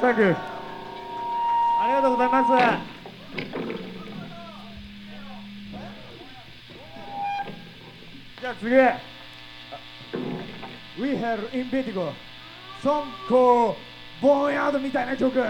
サンキュー。ありがとうございます。じゃあ次。We have in Vitigo ソンコボーヤードみたいな曲。